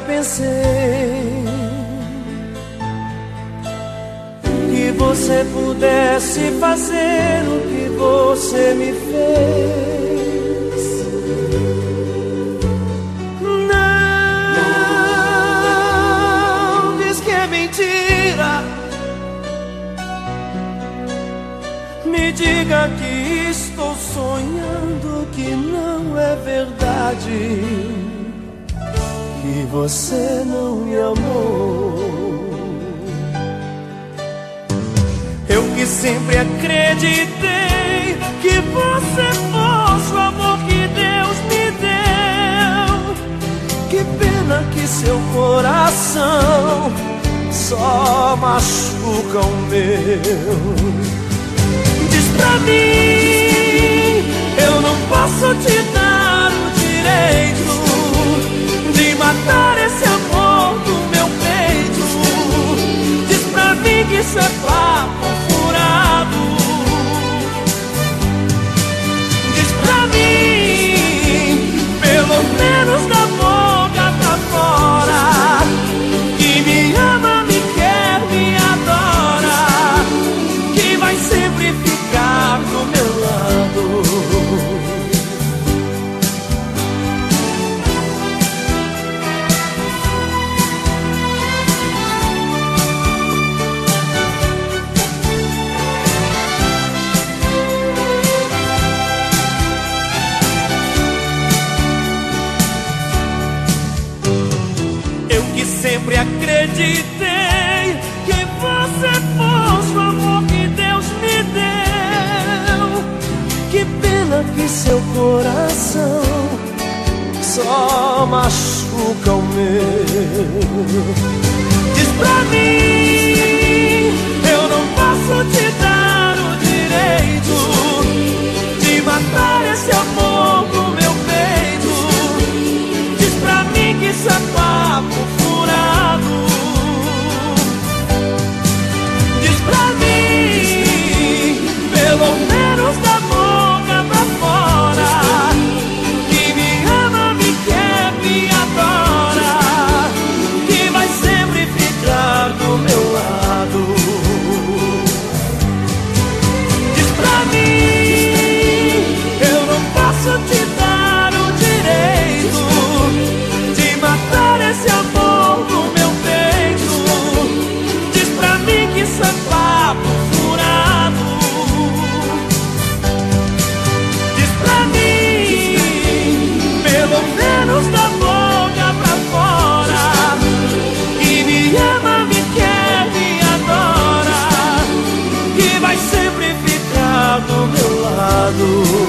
pensei que você pudesse fazer o que você me fez. Não diz que é mentira. Me diga que estou sonhando, que não é verdade você não me amou. Eu que sempre acreditei que você fosse o amor que Deus me deu. Que pena que seu coração só machuca o meu. Diz pra mim, eu não posso te mim sempre acreditei que você fosse o amor que Deus me deu. Que pena que seu coração só machuca o meu. Diz pra mim, lado.